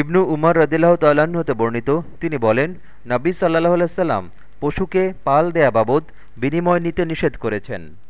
ইবনু উমর রদিল্লাহ তাল্লাহ্ন হতে বর্ণিত, তিনি বলেন, নাবী সাল্লাহ আলাইসাল্লাম পশুকে পাল দেয়া বাবদ বিনিময় নিতে নিষেধ করেছেন।